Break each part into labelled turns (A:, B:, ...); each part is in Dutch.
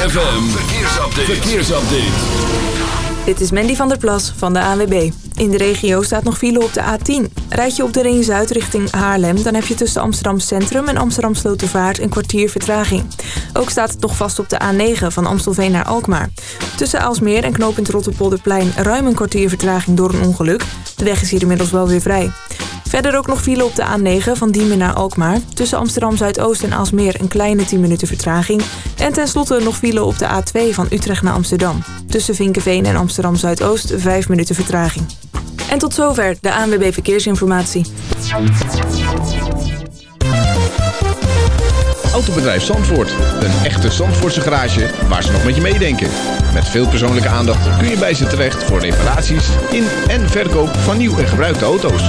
A: ZFM, verkeersupdate. verkeersupdate.
B: Dit is Mandy van der Plas van de ANWB. In de regio staat nog file op de A10. Rijd je op de Ring Zuid richting Haarlem... dan heb je tussen Amsterdam Centrum en Amsterdam Slotervaart een kwartier vertraging. Ook staat het nog vast op de A9 van Amstelveen naar Alkmaar. Tussen Aalsmeer en knooppunt Rotterpolderplein ruim een kwartier vertraging door een ongeluk. De weg is hier inmiddels wel weer vrij. Verder ook nog file op de A9 van Diemen naar Alkmaar. Tussen Amsterdam Zuidoost en Aalsmeer een kleine 10 minuten vertraging. En tenslotte nog file op de A2 van Utrecht naar Amsterdam. Tussen Vinkenveen en Amsterdam Zuidoost 5 minuten vertraging. En tot zover de ANWB Verkeersinformatie.
C: Autobedrijf Zandvoort. Een echte Zandvoortse garage waar ze nog met je meedenken. Met veel persoonlijke aandacht kun je bij ze terecht voor reparaties in en verkoop van nieuw en gebruikte auto's.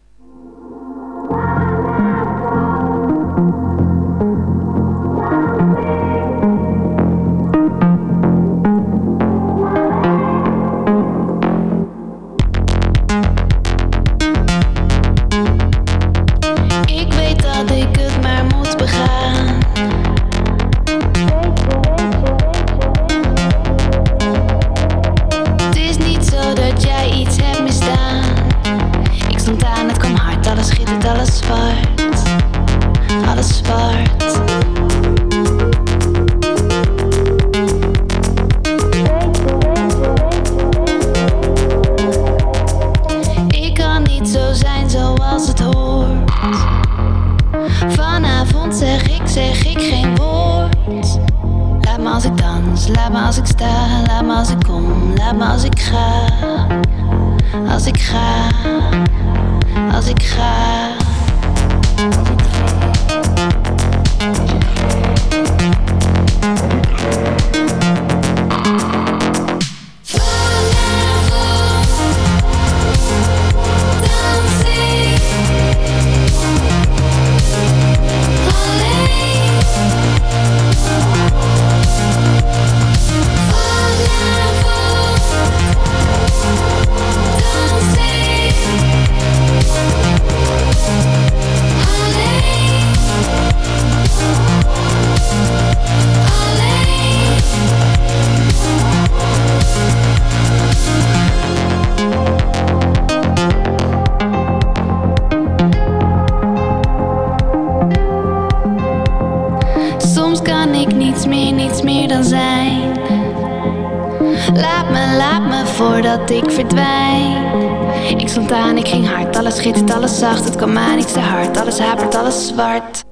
D: Zwart.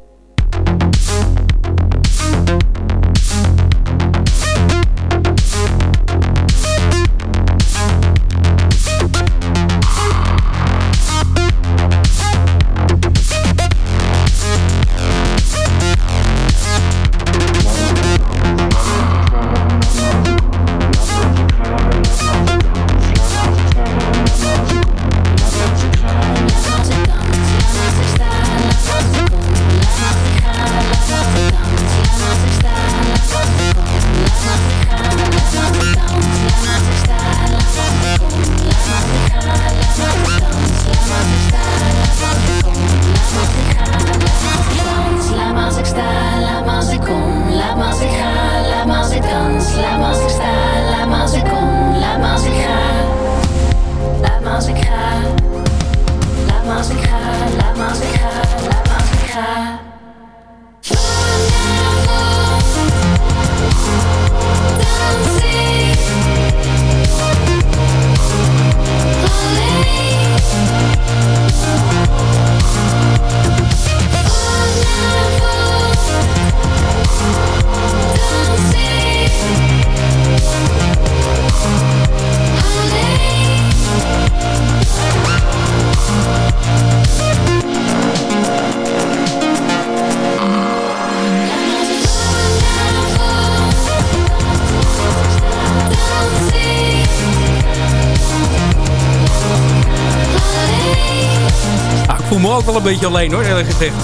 E: Wel een beetje alleen hoor, eerlijk gezegd.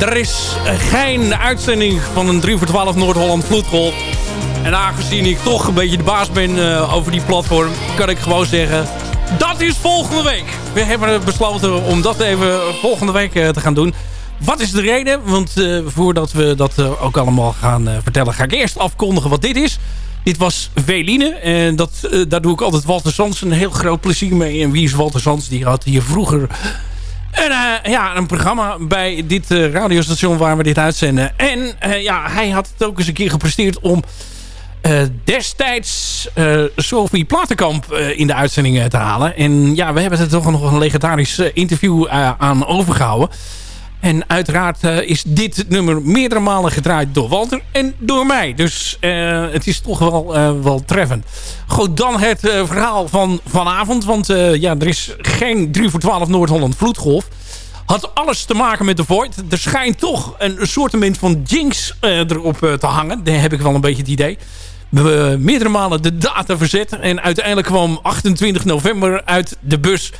E: Er is geen uitzending van een 3 voor 12 Noord-Holland Vloedgolf. En aangezien ik toch een beetje de baas ben uh, over die platform... kan ik gewoon zeggen, dat is volgende week. We hebben besloten om dat even volgende week uh, te gaan doen. Wat is de reden? Want voordat we dat ook allemaal gaan vertellen... ga ik eerst afkondigen wat dit is. Dit was Veline. En dat, daar doe ik altijd Walter Sands een heel groot plezier mee. En wie is Walter Sands? Die had hier vroeger een, uh, ja, een programma bij dit uh, radiostation waar we dit uitzenden. En ja, hij had het ook eens een keer gepresteerd om destijds Sophie Platenkamp in de uitzending te halen. En ja, we hebben er toch nog een legendarisch interview aan overgehouden. En uiteraard is dit nummer meerdere malen gedraaid door Walter en door mij. Dus uh, het is toch wel, uh, wel treffend. Goed, dan het verhaal van vanavond. Want ja, er is geen 3 voor 12 Noord-Holland vloedgolf. Had alles te maken met de Void. Er schijnt toch een soortement van jinx erop te hangen. Daar heb ik wel een beetje het idee. We hebben meerdere malen de data verzet. En uiteindelijk kwam 28 november uit de bus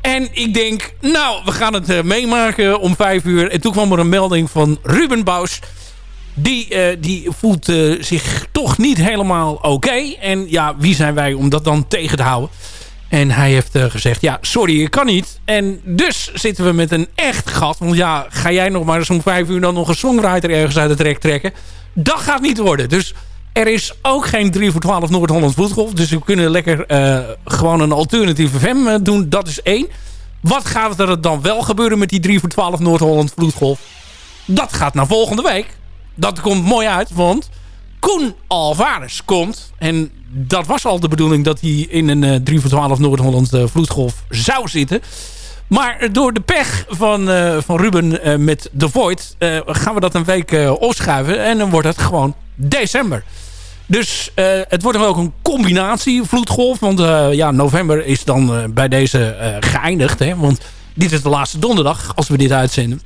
E: en ik denk, nou, we gaan het uh, meemaken om vijf uur. En toen kwam er een melding van Ruben Bous. Die, uh, die voelt uh, zich toch niet helemaal oké. En ja, wie zijn wij om dat dan tegen te houden? En hij heeft gezegd, ja, sorry, ik kan niet. En dus zitten we met een echt gat. Want ja, ga jij nog maar eens om vijf uur dan nog een songwriter ergens uit het rek trekken? Dat gaat niet worden. Dus er is ook geen 3 voor 12 Noord-Holland Vloedgolf. Dus we kunnen lekker uh, gewoon een alternatieve FM uh, doen. Dat is één. Wat gaat er dan wel gebeuren met die 3 voor 12 Noord-Holland Vloedgolf? Dat gaat naar volgende week. Dat komt mooi uit, want Koen Alvarez komt. En dat was al de bedoeling dat hij in een uh, 3 voor 12 Noord-Holland Vloedgolf zou zitten. Maar door de pech van, uh, van Ruben uh, met The Void... Uh, gaan we dat een week opschuiven. En dan wordt het gewoon december. Dus het wordt ook een combinatie vloedgolf. Want ja, november is dan bij deze geëindigd. Hè? Want dit is de laatste donderdag als we dit uitzenden.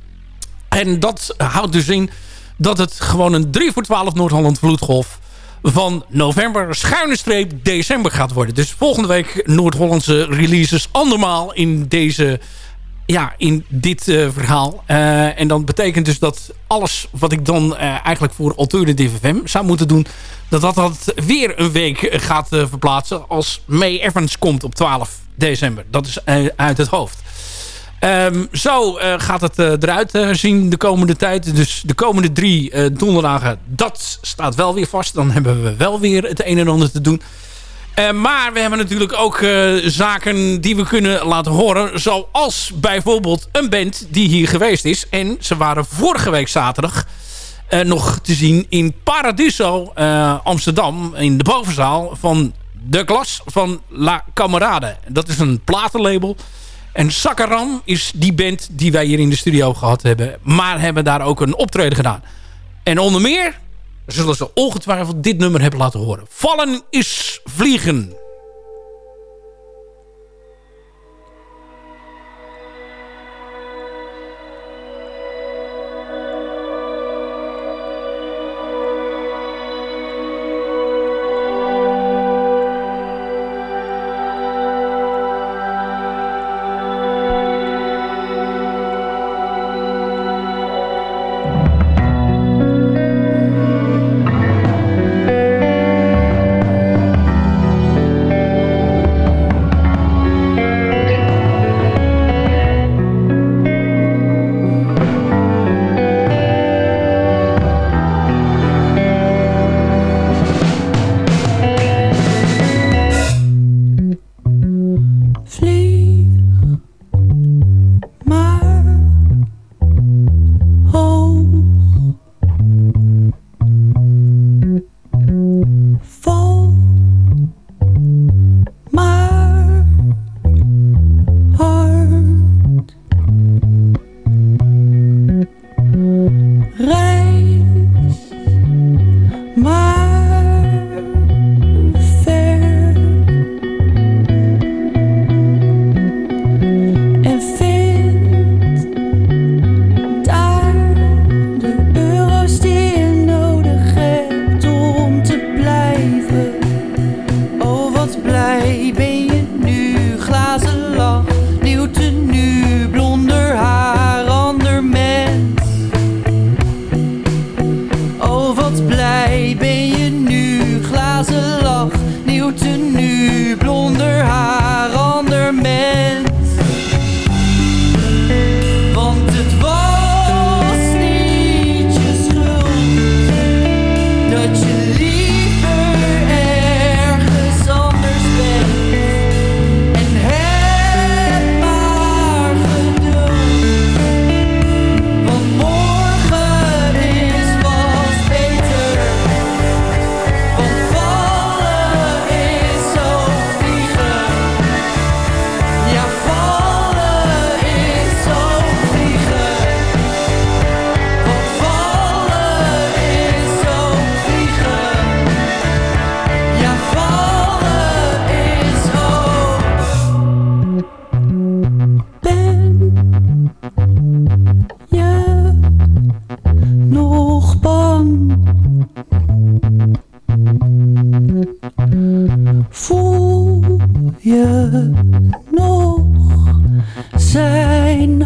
E: En dat houdt dus in dat het gewoon een 3 voor 12 Noord-Holland vloedgolf van november schuine streep december gaat worden. Dus volgende week Noord-Hollandse releases andermaal in deze ja, in dit uh, verhaal. Uh, en dan betekent dus dat alles wat ik dan uh, eigenlijk voor Alternative FM zou moeten doen... dat dat, dat weer een week gaat verplaatsen als May Evans komt op 12 december. Dat is uit het hoofd. Um, zo gaat het eruit zien de komende tijd. Dus de komende drie donderdagen, dat staat wel weer vast. Dan hebben we wel weer het een en ander te doen. Maar we hebben natuurlijk ook zaken die we kunnen laten horen. Zoals bijvoorbeeld een band die hier geweest is. En ze waren vorige week zaterdag nog te zien in Paradiso Amsterdam. In de bovenzaal van de klas van La Camarade. Dat is een platenlabel... En Sakaram is die band die wij hier in de studio gehad hebben. Maar hebben daar ook een optreden gedaan. En onder meer zullen ze ongetwijfeld dit nummer hebben laten horen. Vallen is vliegen.
F: je nog zijn?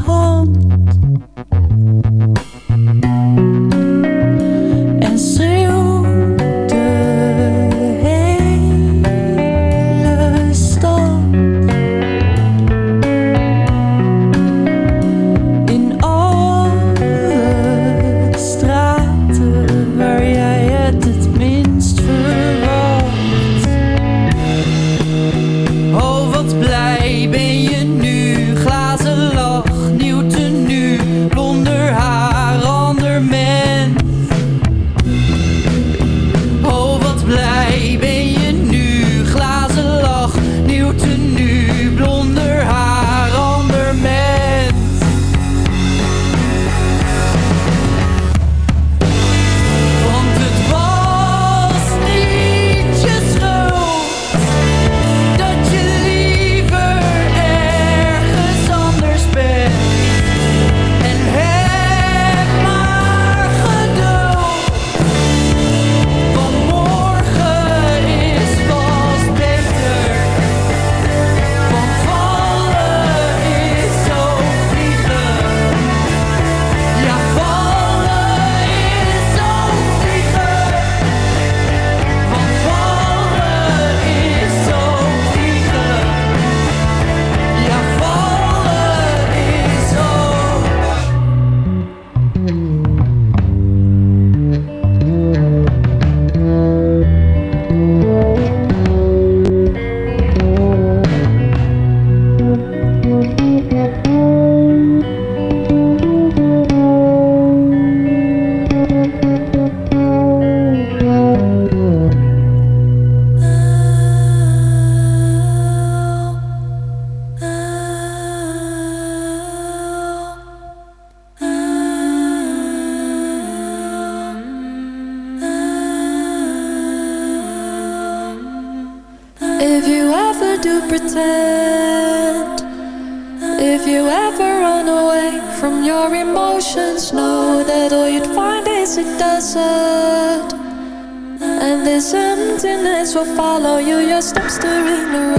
G: will follow you, your steps to ring the road.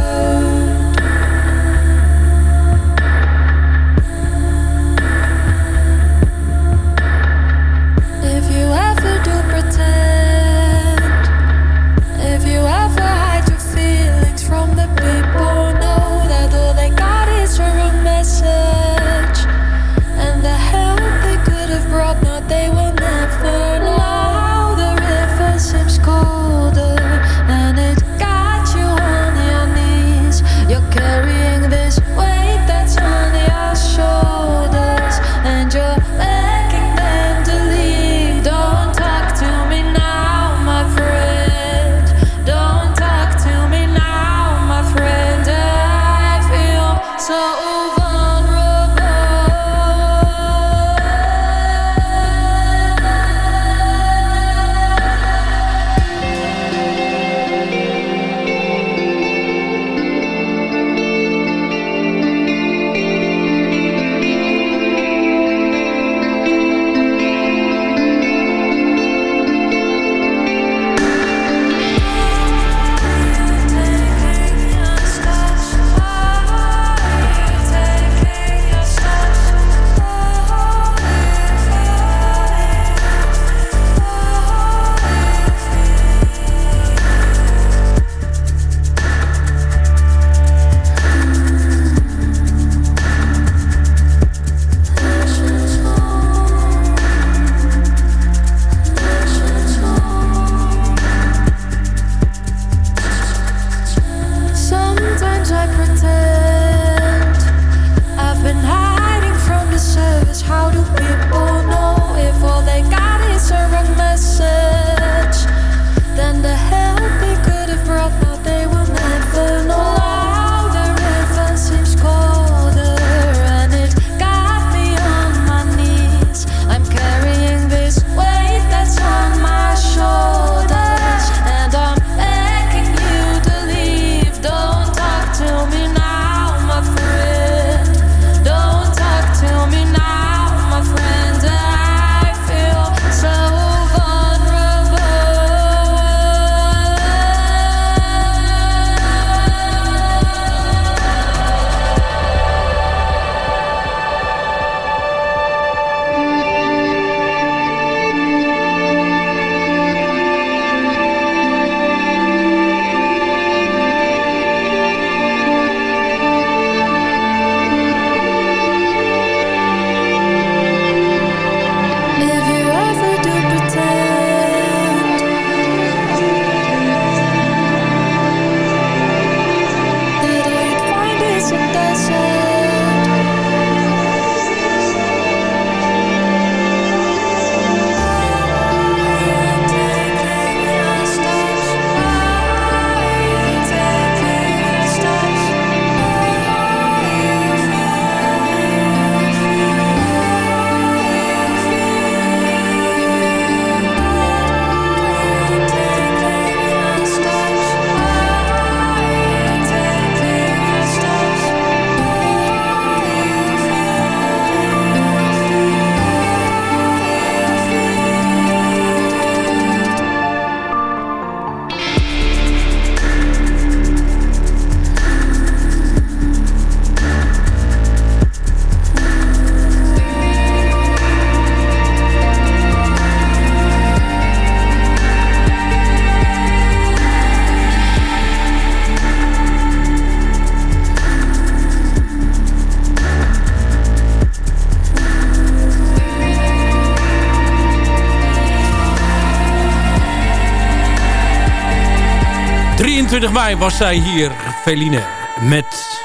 E: 23 mei was zij hier, Feline, met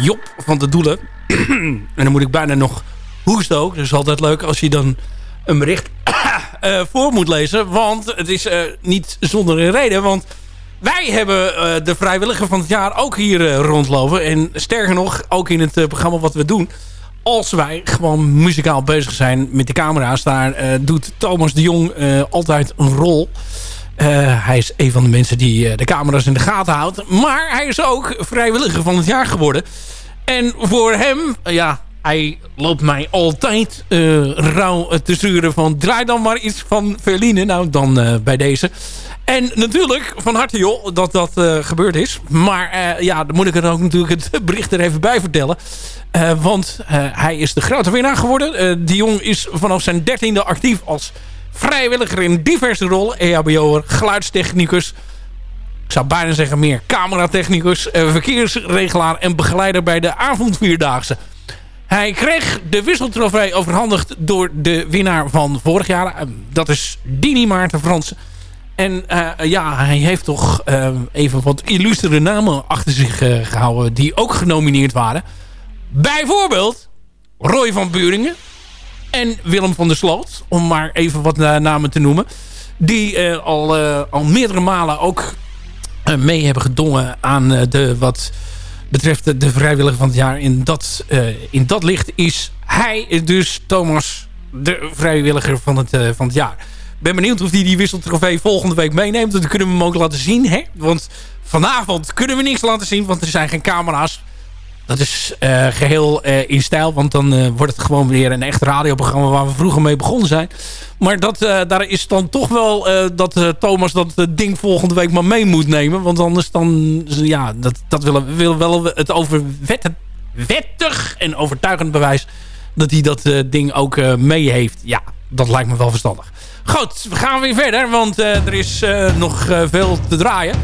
E: Job van de Doelen. en dan moet ik bijna nog hoesten ook. Dus altijd leuk als je dan een bericht uh, voor moet lezen. Want het is uh, niet zonder een reden. Want wij hebben uh, de vrijwilliger van het jaar ook hier rondlopen. En sterker nog, ook in het programma wat we doen. Als wij gewoon muzikaal bezig zijn met de camera's. Daar doet Thomas de Jong altijd een rol. Hij is een van de mensen die de camera's in de gaten houdt. Maar hij is ook vrijwilliger van het jaar geworden. En voor hem, ja, hij loopt mij altijd rauw te sturen van... draai dan maar iets van Verline. Nou, dan bij deze. En natuurlijk, van harte joh, dat dat gebeurd is. Maar ja, dan moet ik er ook natuurlijk het bericht er even bij vertellen. want hij is de grote winnaar geworden. die jong is vanaf zijn dertiende actief als vrijwilliger in diverse rollen. EHBO'er, geluidstechnicus... Ik zou bijna zeggen meer cameratechnicus, verkeersregelaar en begeleider bij de avondvierdaagse. Hij kreeg de wisseltrofee overhandigd door de winnaar van vorig jaar. Ehm, dat is Dini Maarten Fransen. En uh, ja, hij heeft toch even wat illustere namen achter zich gehouden... die ook genomineerd waren. Bijvoorbeeld Roy van Buringen en Willem van der Sloot. Om maar even wat namen te noemen. Die al, al meerdere malen ook mee hebben gedongen aan de wat betreft de, de vrijwilliger van het jaar in dat, in dat licht is hij dus Thomas de vrijwilliger van het, van het jaar. ben benieuwd of hij die, die wisseltrofee volgende week meeneemt. Dan kunnen we hem ook laten zien. Hè? Want vanavond kunnen we niks laten zien, want er zijn geen camera's. Dat is uh, geheel uh, in stijl, want dan uh, wordt het gewoon weer een echt radioprogramma waar we vroeger mee begonnen zijn. Maar dat, daar is dan toch wel dat Thomas dat ding volgende week maar mee moet nemen. Want anders dan, ja, dat, dat willen we wel het over wettig en overtuigend bewijs dat hij dat ding ook mee heeft. Ja, dat lijkt me wel verstandig. Goed, we gaan weer verder, want er is nog veel te draaien.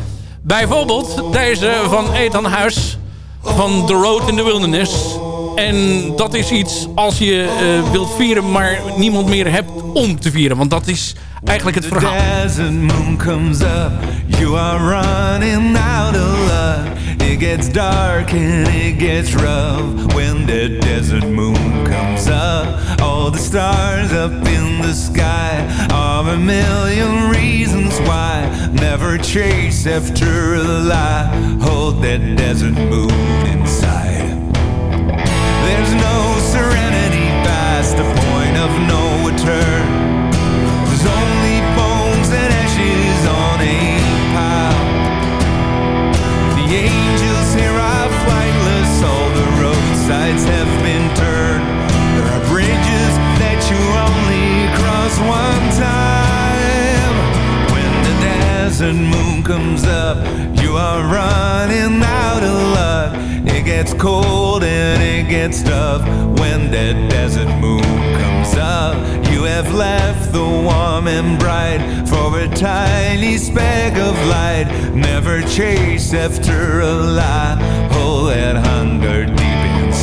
E: Bijvoorbeeld deze van Ethan Huis van The Road in the Wilderness. En dat is iets als je uh, wilt vieren, maar niemand meer hebt om te vieren. Want dat is eigenlijk het verhaal. Moon comes up, you are running out of luck. It gets dark and it gets rough when the desert moon comes up. The stars up in the sky are a million reasons why. Never chase after a lie. Hold that desert moon inside. There's no serenity past the point of no return. There's only bones and ashes on a pile. The angels here are flightless. All the roadsides have been cross one time. When the desert moon comes up, you are running out of luck. It gets cold and it gets tough when that desert moon comes up. You have left the warm and bright for a tiny speck of light. Never chase after a lie. Hold that hunger deep
H: chase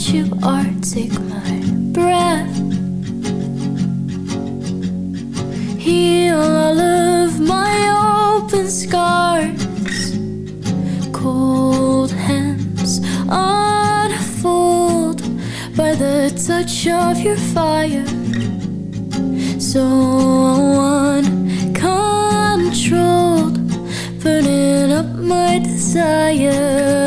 G: you are. Take my breath, heal all of my open scars. Cold hands unfold by the touch of your fire. So uncontrolled, burning up my desire.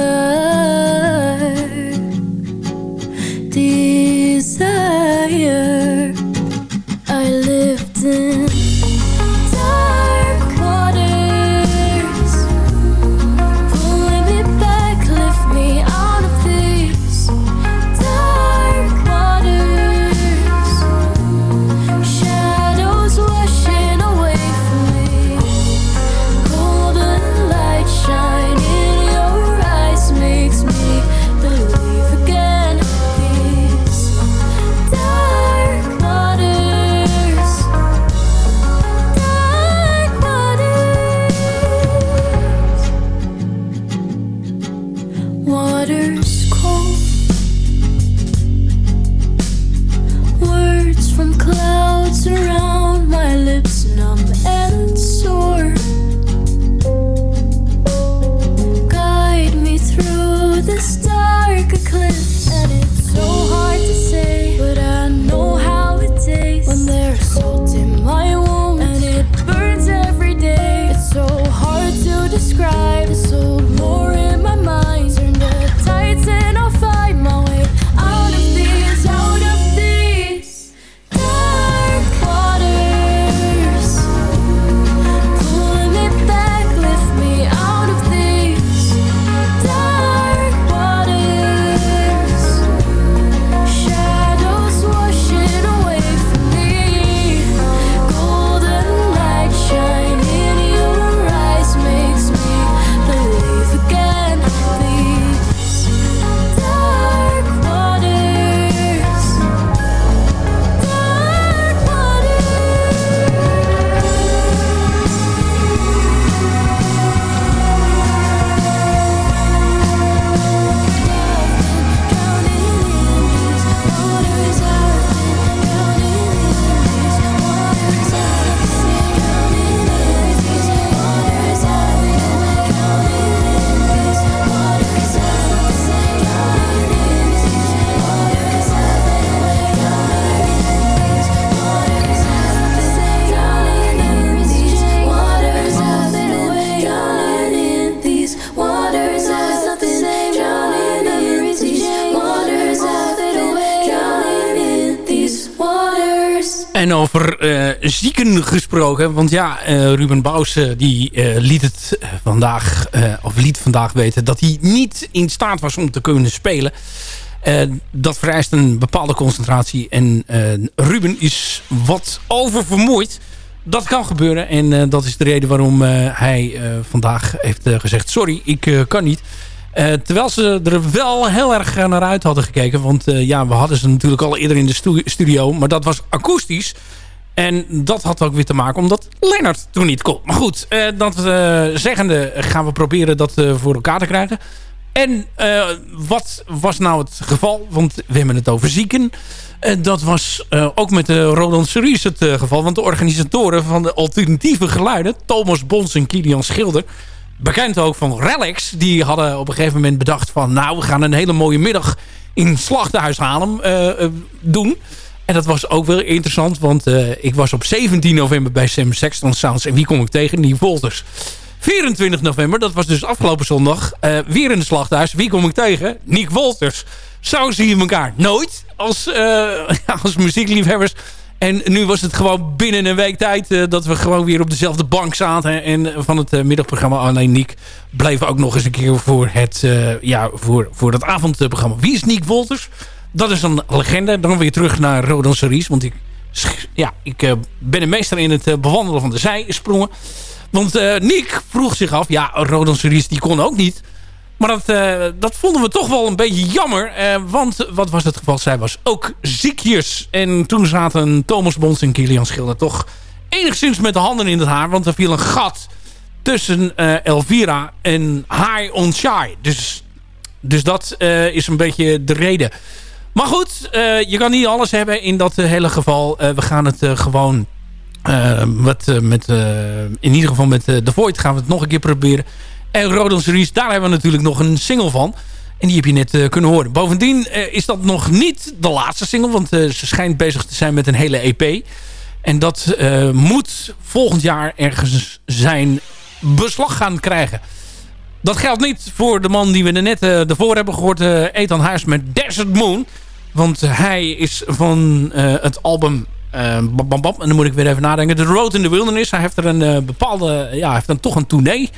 E: Gesproken. Want ja, eh, Ruben Bous eh, die eh, liet het vandaag, of liet vandaag weten dat hij niet in staat was om te kunnen spelen. Dat vereist een bepaalde concentratie. En Ruben is wat oververmoeid. Dat kan gebeuren. En dat is de reden waarom hij vandaag heeft gezegd... sorry, ik kan niet. Terwijl ze er wel heel erg naar uit hadden gekeken. Want ja, we hadden ze natuurlijk al eerder in de stu- studio. Maar dat was akoestisch. En dat had ook weer te maken omdat Lennart toen niet kon. Maar goed, eh, dat eh, zeggende gaan we proberen dat eh, voor elkaar te krijgen. En wat was nou het geval? Want we hebben het over zieken. Dat was ook met de Roland Series het geval. Want de organisatoren van de alternatieve geluiden... Thomas Bons en Kilian Schilder... bekend ook van Relax... die hadden op een gegeven moment bedacht van... nou, we gaan een hele mooie middag in Slachthuis doen. En dat was ook wel interessant, want eh, ik was op 17 november bij Sam Sexton Sounds. En wie kom ik tegen? Nick Wolters. 24 november, dat was dus afgelopen zondag, uh, weer in de slachthuis. Wie kom ik tegen? Nick Wolters. Zo zie je elkaar nooit als, uh, als muziekliefhebbers. En nu was het gewoon binnen een week tijd dat we gewoon weer op dezelfde bank zaten. En van het middagprogramma alleen Nick bleef ook nog eens een keer voor het, ja, voor, voor het avondprogramma. Wie is Nick Wolters? Dat is een legende. Dan weer terug naar Rodan Series. Want ik, ja, ik ben een meester in het bewandelen van de zijsprongen. Want Nick vroeg zich af, ja, Rodan Series die kon ook niet. Maar dat, uh, dat vonden we toch wel een beetje jammer. Uh, want wat was het geval? Zij was ook ziekjes. En toen zaten Thomas Bons en Kilian Schilder toch enigszins met de handen in het haar. Want er viel een gat tussen uh, Elvira en High on Shy. Dus, dus dat is een beetje de reden. Maar goed, je kan niet alles hebben in dat hele geval. we gaan het gewoon... met, in ieder geval met The Void gaan we het nog een keer proberen. En Rodon Series, daar hebben we natuurlijk nog een single van. En die heb je net kunnen horen. Bovendien is dat nog niet de laatste single. Want ze schijnt bezig te zijn met een hele EP. En dat moet volgend jaar ergens zijn beslag gaan krijgen. Dat geldt niet voor de man die we net ervoor hebben gehoord. Ethan Huis met Desert Moon. Want hij is van het album... bam, bam, bam, en dan moet ik weer even nadenken. The Road in the Wilderness. Hij heeft er een bepaalde... Ja, heeft dan toch een tournee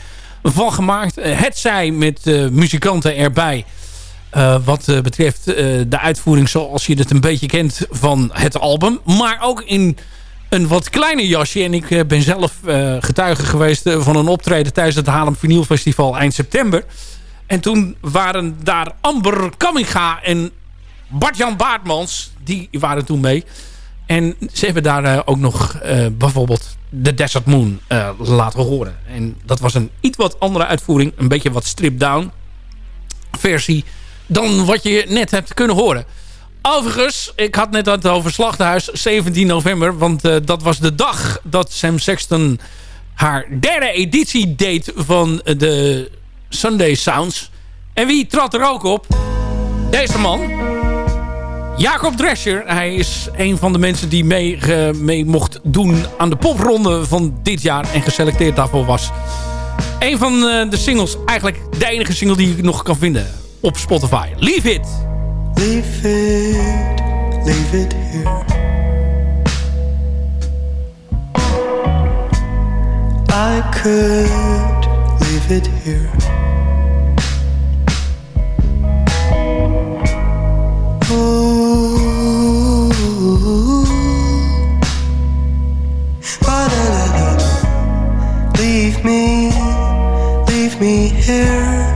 E: van gemaakt. Eh, het zij met muzikanten erbij. Wat betreft de uitvoering zoals je het een beetje kent van het album. Maar ook in een wat kleiner jasje. En ik ben zelf getuige geweest van een optreden tijdens het Haarlem Vinyl Festival eind september. En toen waren daar Amber Kamminga en Bart-Jan Baartmans. Die waren toen mee. En ze hebben daar ook nog bijvoorbeeld de Desert Moon laten horen. En dat was een iets wat andere uitvoering. Een beetje wat stripped down versie dan wat je net hebt kunnen horen. Overigens, ik had net het over Slachthuis, 17 november. Want uh, dat was de dag dat Sam Sexton haar derde editie deed van de Sunday Sounds. En wie trad er ook op? Deze man. Jacob Drescher, hij is een van de mensen die mee, mee mocht doen aan de popronde van dit jaar en geselecteerd daarvoor was. Een van uh, de singles, eigenlijk de enige single die ik nog kan vinden op Spotify. Leave It.
I: Leave it, leave it here. I could leave it here. Leave me, leave me here.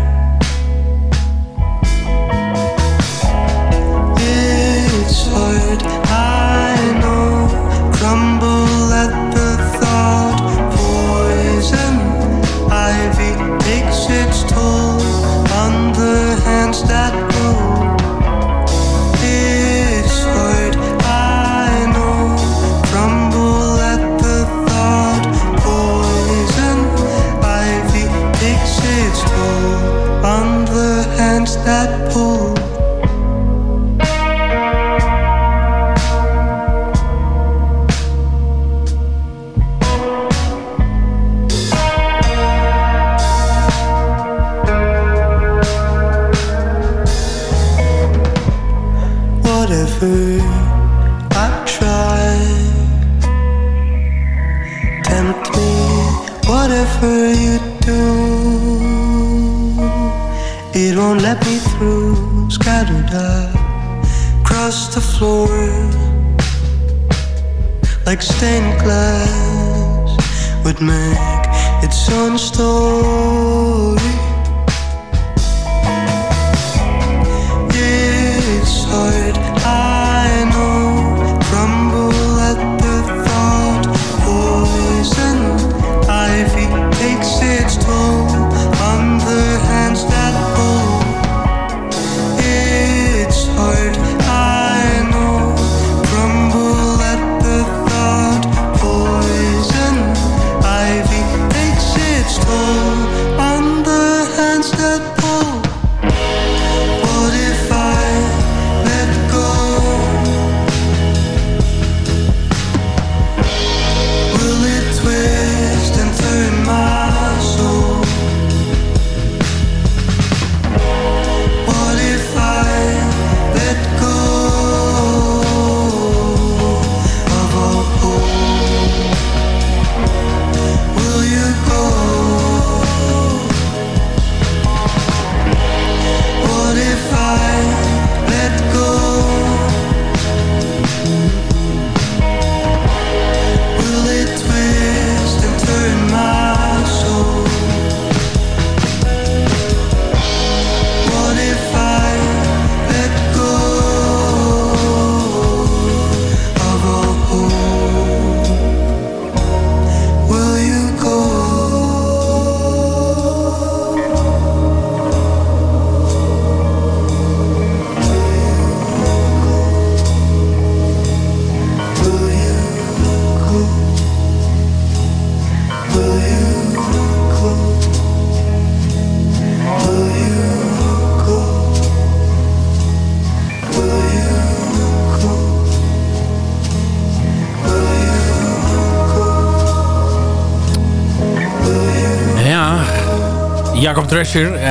E: Jacob Drescher. Eh,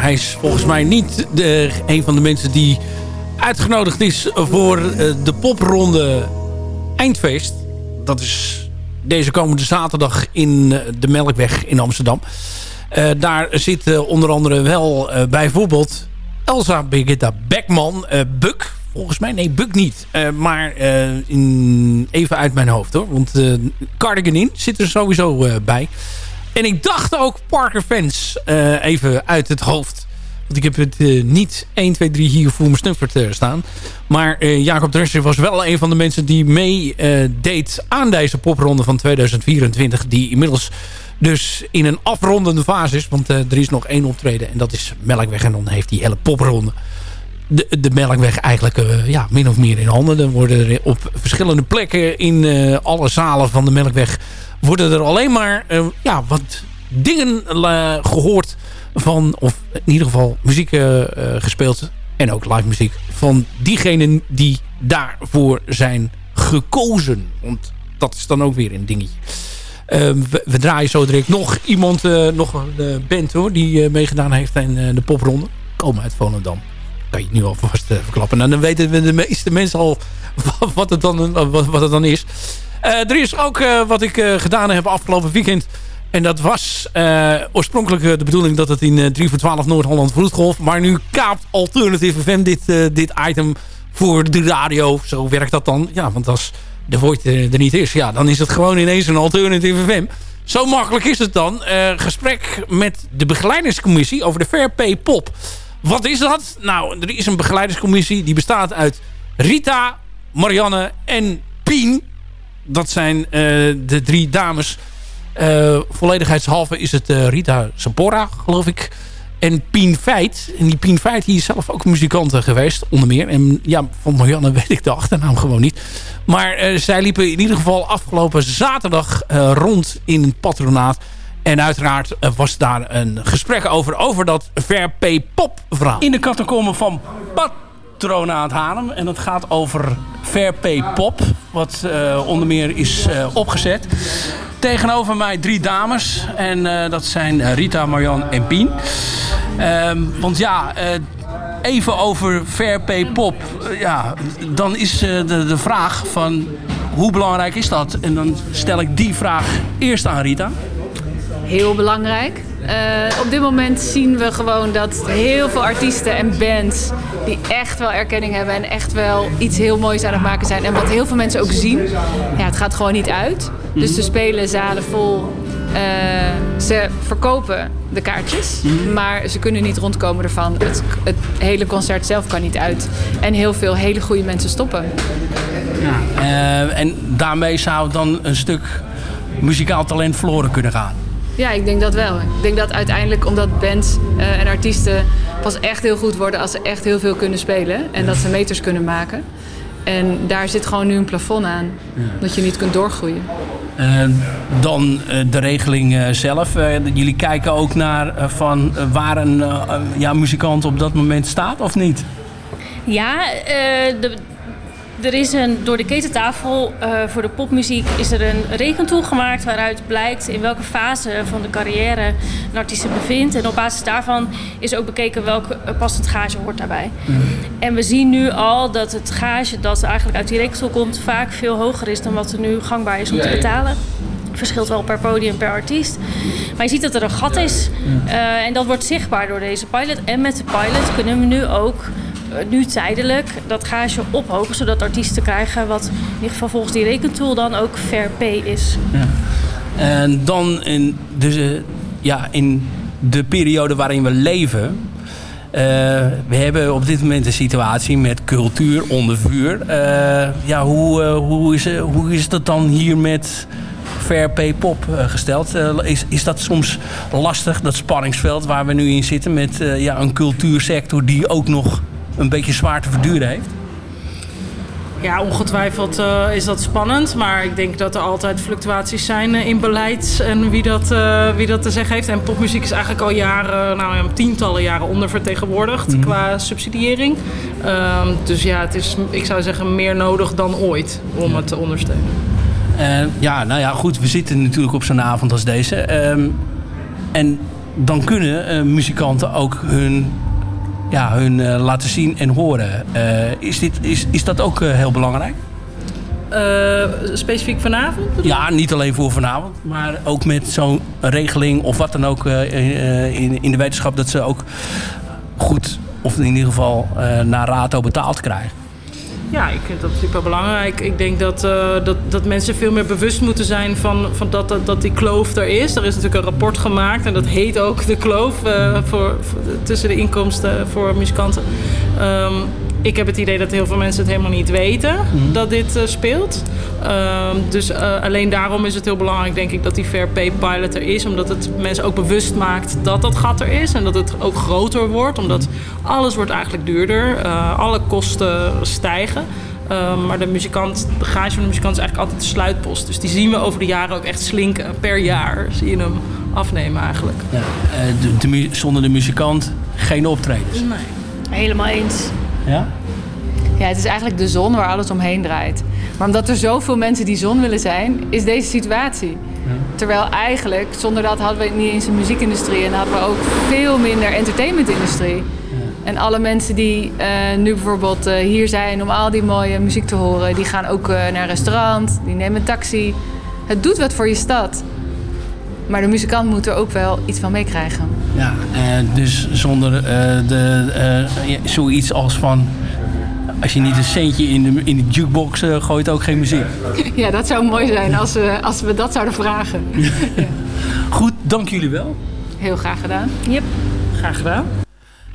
E: hij is volgens mij niet de, een van de mensen die uitgenodigd is voor eh, de popronde Eindfeest. Dat is deze komende zaterdag in eh, de Melkweg in Amsterdam. Daar zit onder andere wel bijvoorbeeld Elsa Birgitta Beckman. Buk, volgens mij. Nee, Buk niet. Maar even uit mijn hoofd hoor. Want eh Cardigan In zit er sowieso bij. En ik dacht ook Parker Fans eh, even uit het hoofd. Want ik heb het eh, niet 1, 2, 3 hier voor mijn snuffert eh, staan. Maar Jacob Dresser was wel een van de mensen die mee eh, deed aan deze popronde van 2024. Die inmiddels dus in een afrondende fase is. Want er is nog één optreden en dat is Melkweg. En dan heeft die hele popronde de, de Melkweg eigenlijk ja, min of meer in handen. Er worden er op verschillende plekken in alle zalen van de Melkweg... worden er alleen maar eh, ja, wat dingen eh, gehoord van... of in ieder geval muziek eh, gespeeld en ook live muziek... van diegenen die daarvoor zijn gekozen. Want dat is dan ook weer een dingetje. We, draaien zo direct nog iemand, nog een band hoor... die meegedaan heeft in de popronde. Komen uit Volendam kan je nu alvast verklappen. En dan weten we de meeste mensen al wat het dan, wat het dan is. Uh, er is ook uh, wat ik uh, gedaan heb afgelopen weekend. En dat was oorspronkelijk de bedoeling dat het in 3 voor 12 Noord-Holland Vloedgolf. Maar nu kaapt Alternative FM dit, dit item voor de radio. Zo werkt dat dan. Ja, want als de Voigt er niet is, ja, dan is het gewoon ineens een Alternative FM. Zo makkelijk is het dan. gesprek met de begeleidingscommissie over de Fair Pay Pop. Wat is dat? Nou, er is een begeleidingscommissie die bestaat uit Rita, Marianne en Pien. Dat zijn uh, de drie dames. Uh, volledigheidshalve is het uh, Rita Sapora, geloof ik. En Pien Feit. En die Pien Feit die is zelf ook muzikant geweest, onder meer. En ja, van Marianne weet ik de achternaam gewoon niet. Maar zij liepen in ieder geval afgelopen zaterdag rond in het patronaat. En uiteraard was daar een gesprek over, over dat Pay Pop verhaal. In de catacomben van Patronaat Haarlem. En dat gaat over Fair Pay Pop. Wat uh, onder meer is uh, opgezet. Tegenover mij drie dames. En uh, dat zijn Rita, Marjan en Pien. Um, want ja, even over Fair Pay Pop. ja, dan is de, de vraag van hoe belangrijk is dat? En dan stel ik die vraag eerst aan Rita
J: heel belangrijk. Uh, op dit moment zien we gewoon dat heel veel artiesten en bands die echt wel erkenning hebben en echt wel iets heel moois aan het maken zijn. En wat heel veel mensen ook zien, ja, het gaat gewoon niet uit. Dus ze spelen zalen vol. Uh, ze verkopen de kaartjes, maar ze kunnen niet rondkomen ervan. Het, het, hele concert zelf kan niet uit. En heel veel hele goede mensen stoppen.
E: Ja, uh, en daarmee zou dan een stuk muzikaal talent verloren kunnen gaan.
J: Ja, ik denk dat wel. Ik denk dat uiteindelijk omdat bands uh, en artiesten pas echt heel goed worden als ze echt heel veel kunnen spelen. En dat ze meters kunnen maken. En daar zit gewoon nu een plafond aan. Ja. Dat je niet kunt doorgroeien.
E: Uh, dan uh, de regeling zelf. jullie kijken ook naar van waar een ja, muzikant op dat moment staat of niet?
K: Ja, de, er is een, door de ketentafel uh, voor de popmuziek is er een rekentool gemaakt waaruit blijkt in welke fase van de carrière een artiest zich bevindt. En op basis daarvan is ook bekeken welke passend gage hoort daarbij. Mm. En we zien nu al dat het gage dat eigenlijk uit die rekentool komt vaak veel hoger is dan wat er nu gangbaar is om te betalen. Verschilt wel per podium, per artiest. Maar je ziet dat er een gat is. Uh, en dat wordt zichtbaar door deze pilot. En met de pilot kunnen we nu ook nu tijdelijk dat gage ophogen, zodat artiesten krijgen wat in ieder geval volgens die rekentool dan ook fair pay is.
E: Ja. En dan in, dus, ja, in de periode waarin we leven. Uh, we hebben op dit moment een situatie met cultuur onder vuur. Uh, ja, hoe, hoe, is, hoe is dat dan hier met fair pay pop gesteld? is, is dat soms lastig, dat spanningsveld waar we nu in zitten met ja, een cultuursector die ook nog een beetje zwaar te verduren heeft?
L: Ja, ongetwijfeld uh, is dat spannend. Maar ik denk dat er altijd fluctuaties zijn uh, in beleid en wie dat, uh, wie dat te zeggen heeft. En popmuziek is eigenlijk al jaren, nou ja, tientallen jaren ondervertegenwoordigd mm. qua subsidiëring. dus ja, het is, ik zou zeggen, meer nodig dan ooit om het te ondersteunen.
E: ja, nou ja, goed. We zitten natuurlijk op zo'n avond als deze. Um, en
M: dan kunnen eh, muzikanten ook hun, ja, hun eh, laten zien en horen. Eh, is, dit, is, is dat ook eh, heel belangrijk?
L: Specifiek vanavond?
M: Ja, niet alleen voor vanavond, maar ook met zo'n regeling of wat dan ook in, in de wetenschap dat ze ook goed, of in ieder geval naar rato betaald krijgen.
L: Ja, ik vind dat super belangrijk. Ik denk dat, eh, dat, dat mensen veel meer bewust moeten zijn van, van dat, dat, dat die kloof er is. Er is natuurlijk een rapport gemaakt en dat heet ook de kloof eh, voor, tussen de inkomsten voor muzikanten. Ehm, ik heb het idee dat heel veel mensen het helemaal niet weten dat dit eh, speelt. Ehm, dus eh, alleen daarom is het heel belangrijk, denk ik, dat die Fair Pay Pilot er is. Omdat het mensen ook bewust maakt dat dat gat er is. En dat het ook groter wordt. Omdat alles wordt eigenlijk duurder. Uh, alle kosten stijgen. Ehm, maar de muzikant, de gage van de muzikant is eigenlijk altijd de sluitpost. Dus die zien we over de jaren ook echt slinken. Per jaar zie je hem afnemen eigenlijk.
M: Ja, eh, de, de mu- zonder de muzikant geen optredens.
L: Nee.
J: Helemaal eens.
M: Ja?
J: Ja, het is eigenlijk de zon waar alles omheen draait. Maar omdat er zoveel mensen die zon willen zijn, is deze situatie. Terwijl eigenlijk, zonder dat hadden we niet eens een muziekindustrie en hadden we ook veel minder entertainmentindustrie. En alle mensen die eh, nu bijvoorbeeld eh, hier zijn om al die mooie muziek te horen, die gaan ook eh, naar een restaurant, die nemen een taxi. Het doet wat voor je stad. Maar de muzikant moet er ook wel iets van meekrijgen.
M: Ja, eh, dus zonder eh, de, eh, ja, zoiets als van... Als je niet een centje in de, in de jukebox eh, gooit, ook geen muziek.
J: Ja, dat zou mooi zijn als we, als we dat zouden vragen.
M: Goed, dank jullie wel.
J: Heel graag gedaan. Yep.
L: Graag gedaan.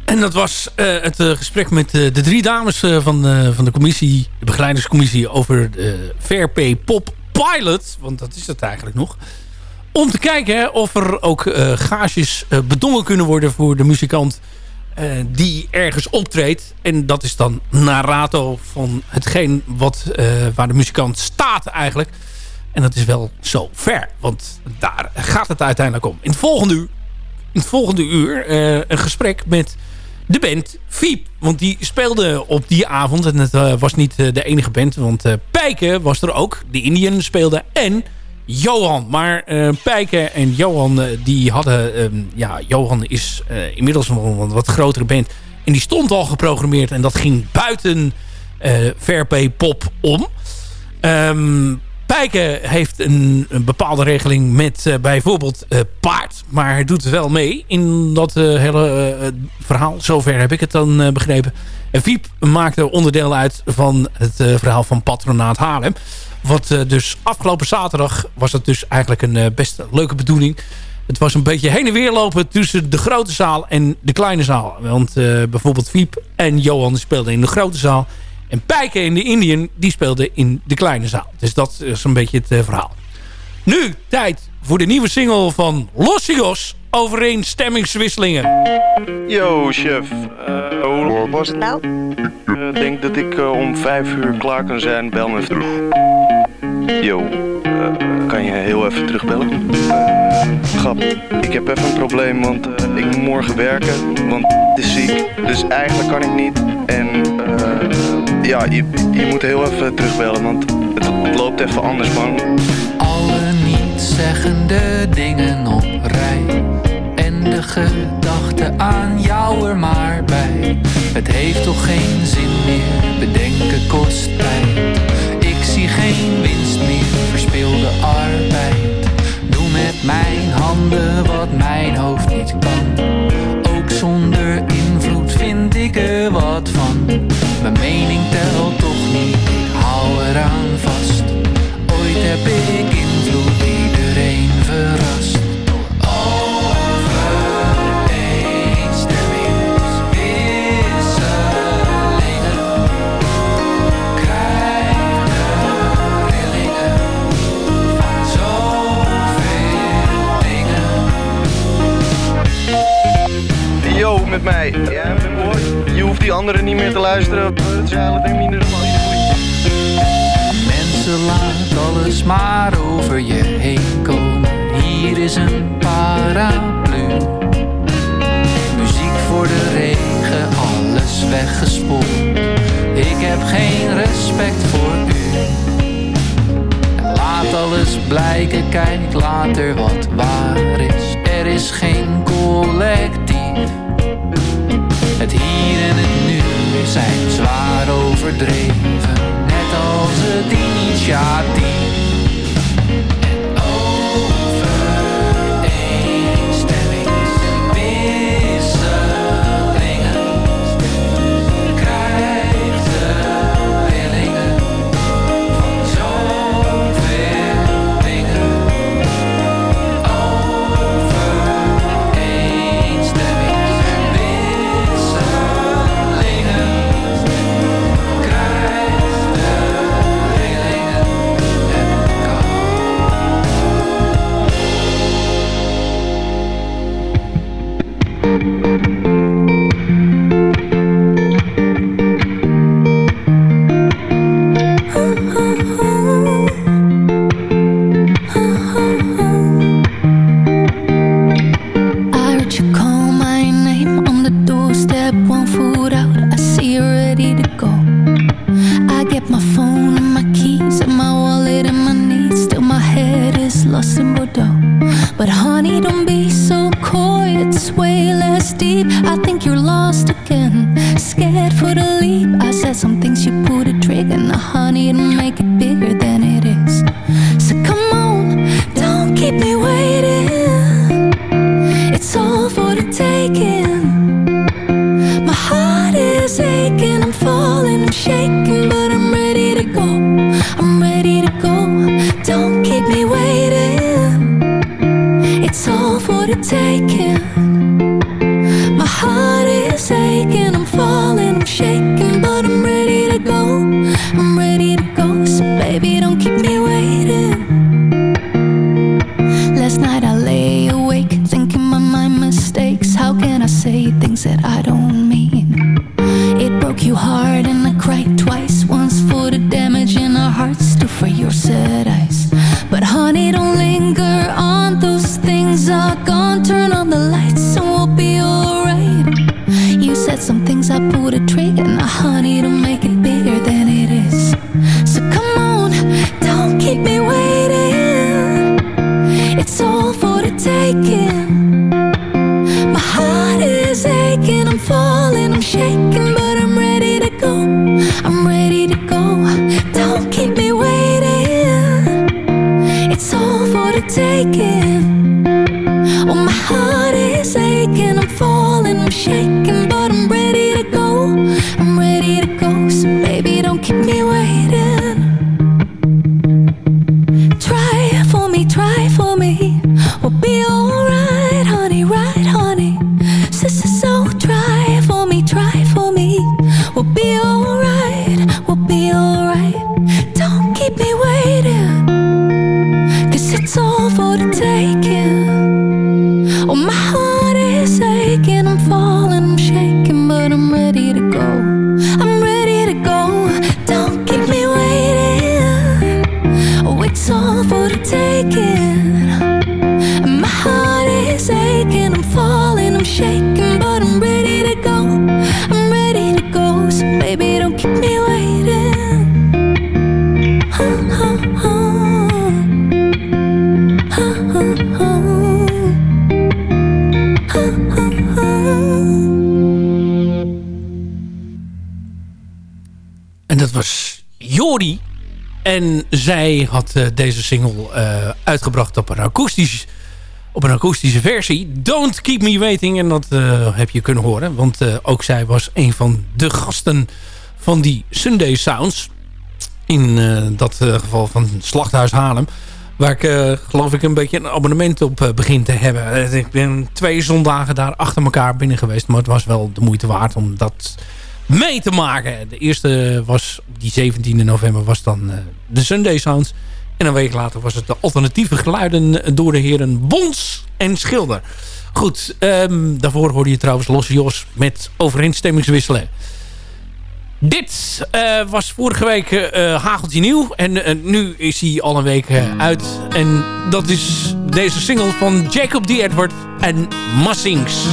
E: En dat was eh, het eh, gesprek met eh, de drie dames eh, van, eh, van de commissie, de begeleidingscommissie over de Fair Pay Pop Pilot. Want dat is het eigenlijk nog. Om te kijken of er ook eh gages eh, bedongen kunnen worden voor de muzikant eh, die ergens optreedt. En dat is dan narato van hetgeen wat, waar de muzikant staat eigenlijk. En dat is wel zo ver. Want daar gaat het uiteindelijk om. In het volgende uur, in het volgende uur een gesprek met de band Fiep. Want die speelde op die avond. En het was niet de enige band. Want Pijken was er ook. De Indian speelde. En Johan. Maar eh Pijken en Johan, eh, die hadden... ehm, ja, Johan is eh, inmiddels een wat grotere band. En die stond al geprogrammeerd. En dat ging buiten Pay Pop om. Ehm Pijken heeft een, een bepaalde regeling met bijvoorbeeld paard. Maar hij doet wel mee in dat hele verhaal. Zover heb ik het dan begrepen. En Viep maakte onderdeel uit van het verhaal van Patronaat Haarlem. Wat eh, dus afgelopen zaterdag was het dus eigenlijk een eh, best leuke bedoeling. Het was een beetje heen en weer lopen tussen de grote zaal en de kleine zaal. Want eh, bijvoorbeeld Viep en Johan speelden in de grote zaal. En Pijken in de Indian, die speelde in de kleine zaal. Dus dat is een beetje het verhaal. Nu, tijd voor de nieuwe single van Los Higos. Overeenstemmingswisselingen.
N: Yo, chef. Eh, hoe was het nou? Ik denk dat ik om vijf uur klaar kan zijn. Bel me terug. Yo, eh, kan je heel even terugbellen? Grap, ik heb even een probleem, want eh, ik moet morgen werken. Want het is ziek, dus eigenlijk kan ik niet. En eh, ja, je, je moet heel even terugbellen, want het, het loopt even anders, man.
O: Alle niet-zeggende dingen op rij. En de gedachte aan jou er maar bij. Het heeft toch geen zin meer, bedenken kost tijd. Geen winst meer, verspilde arbeid. Doe met mijn handen wat mijn hoofd niet kan. Ook zonder invloed vind ik er wat van. Mijn mening telt toch niet, ik hou eraan vast. Ooit heb ik
N: met mij. Je hoeft die anderen niet meer te luisteren. Het is eigenlijk minder van
O: Mensen laat alles maar over je heen komen. Hier is een paraplu. Muziek voor de regen, alles weggespoeld. Ik heb geen respect voor u. Laat alles blijken, kijk later wat waar is. Er is geen
G: collectief. Het hier en het nu zijn zwaar overdreven, net als het initiatief.
E: zij had eh, deze single eh, uitgebracht op een, akoestisch, op een akoestische versie. Don't Keep Me Waiting. En dat eh, heb je kunnen horen. Want ook zij was een van de gasten van die Sunday Sounds. In dat geval van Slachthuis Haarlem. Waar ik geloof ik een beetje een abonnement op uh, begin te hebben. Ik ben twee zondagen daar achter elkaar binnen geweest. Maar het was wel de moeite waard om dat mee te maken. De eerste was die 17 november was dan eh, de Sunday Sounds. En een week later was het de alternatieve geluiden door de heren Bons en Schilder. Goed, ehm, daarvoor hoorde je trouwens Los Jos met overeenstemmingswisselen. Dit eh, was vorige week uh, Hageltje Nieuw. En nu is hij al een week uit. En dat is deze single van Jacob D. Edward en Massings.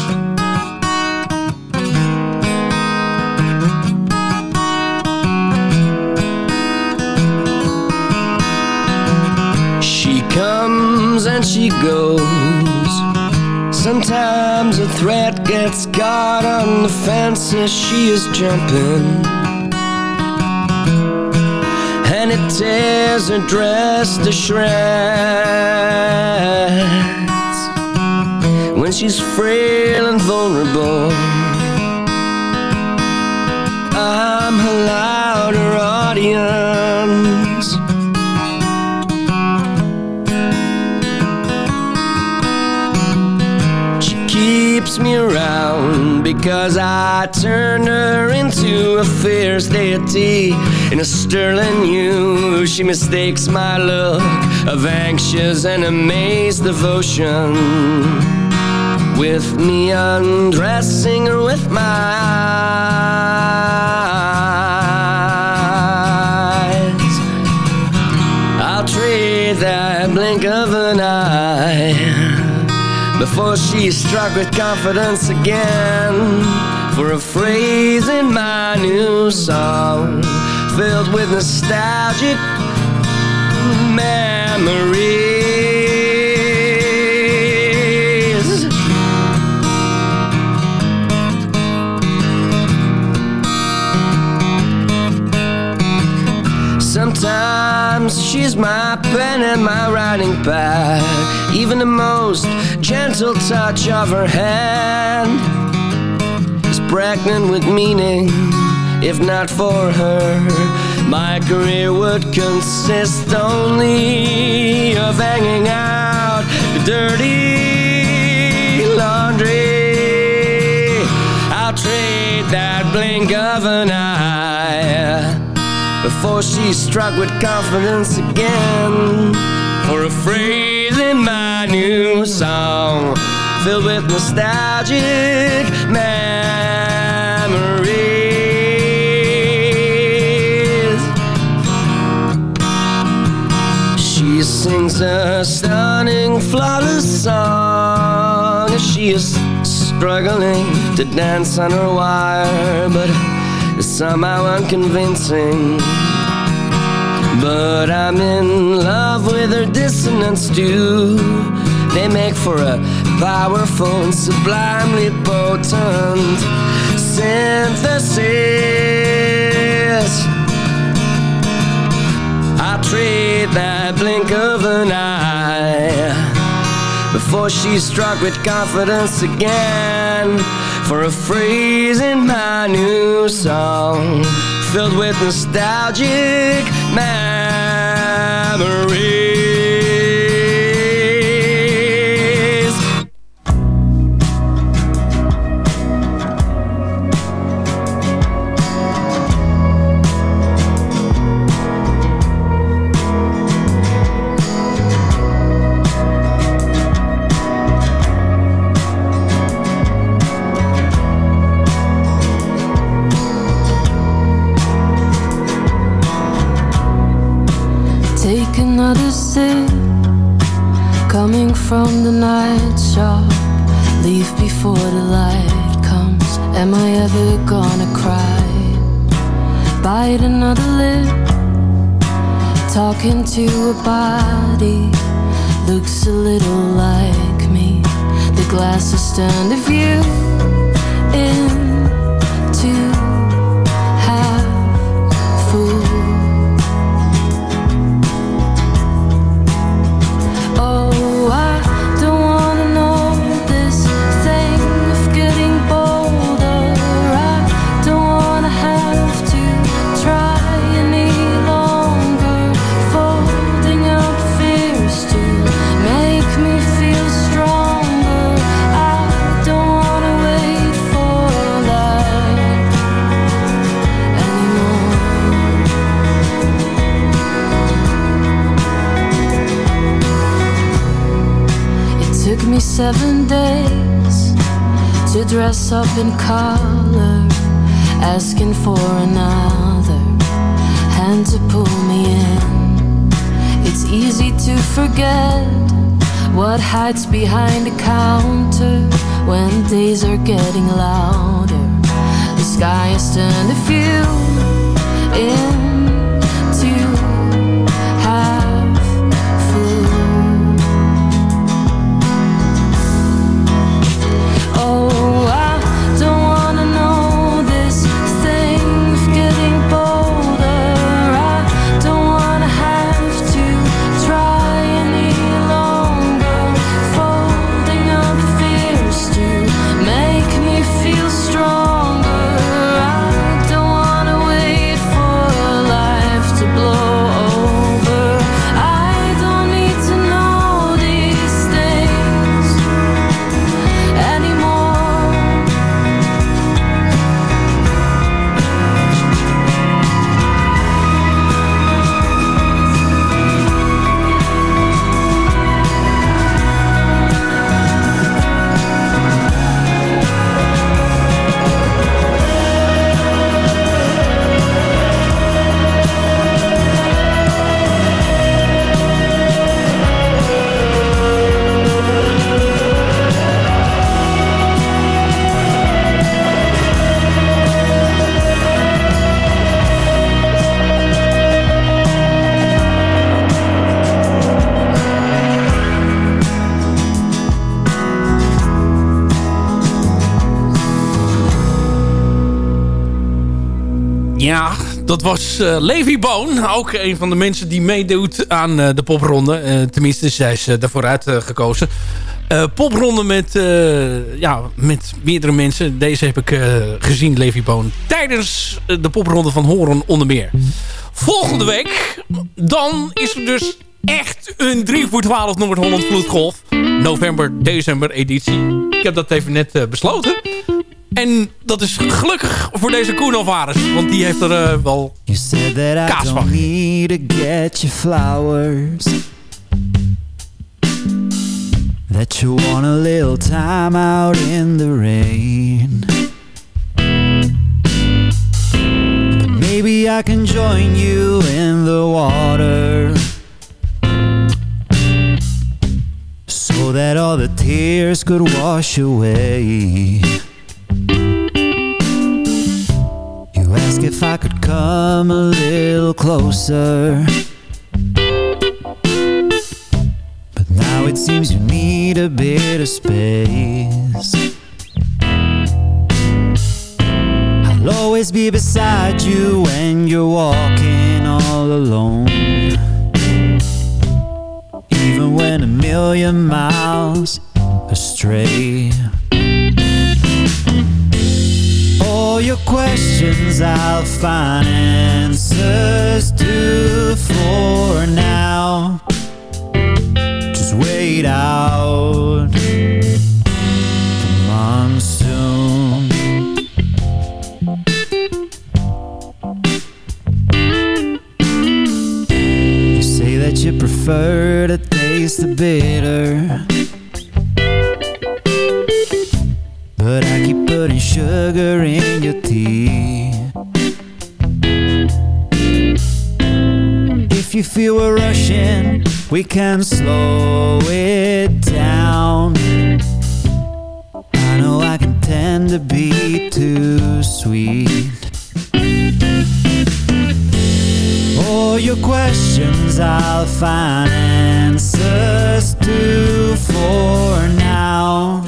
P: And she goes. Sometimes a thread gets caught on the fence as she is jumping. And it tears her dress to shreds. When she's frail and vulnerable I'm her louder me around because I turned her into a fierce deity in a sterling hue. She mistakes my look of anxious and amazed devotion with me undressing her with my eyes. I'll trade that blink of an eye before she's struck with confidence again for a phrase in my new song filled with nostalgic memories. Sometimes she's my pen and my writing pad. Even the most gentle touch of her hand is pregnant with meaning. If not for her, my career would consist only of hanging out dirty laundry. I'll trade that blink of an eye before she's struck with confidence again for a phrase in my new song filled with nostalgic memories. She sings a stunning, flawless song as she is struggling to dance on her wire, but somehow unconvincing. But I'm in love with her dissonance too. They make for a powerful and sublimely potent synthesis. I'll trade that blink of an eye before she's struck with confidence again for a phrase in my new song filled with nostalgic memories.
G: The night shop. Leave before the light comes. Am I ever gonna cry? Bite another lip, talking to a body. Looks a little like me. The glasses stand a view into seven days to dress up in color, asking for another hand to pull me in. It's easy to forget what hides behind the counter when days are getting louder. The sky has turned a few
Q: dat was uh, Levi Boon. Ook een van de mensen die meedoet aan uh, de popronde. Uh, tenminste, zij is daarvoor uitgekozen. popronde met, ja, met meerdere mensen. Deze heb ik gezien, Levi Boon. Tijdens de popronde van Horen onder meer. Volgende week, dan is er dus echt een 3 voor 12 Noord-Holland Vloedgolf. November, december editie. Ik heb dat even net besloten. En dat is gelukkig voor deze Koen Alvarez. Want die heeft er uh, wel you said that kaas van. need to get you flowers. That you want a little time out in the rain. maybe I can join you in the water. So that all the tears could wash away. If I could come a little closer. But now it seems you need a bit of space. I'll always be beside you when you're walking all alone. Even when a million miles astray all your questions I'll find answers to for now. Just wait out the monsoon You say that you prefer to taste the bitter But I keep putting sugar in your tea If you feel we're rushing We can slow it down. I know I can tend to be too sweet. All your questions I'll find answers to for now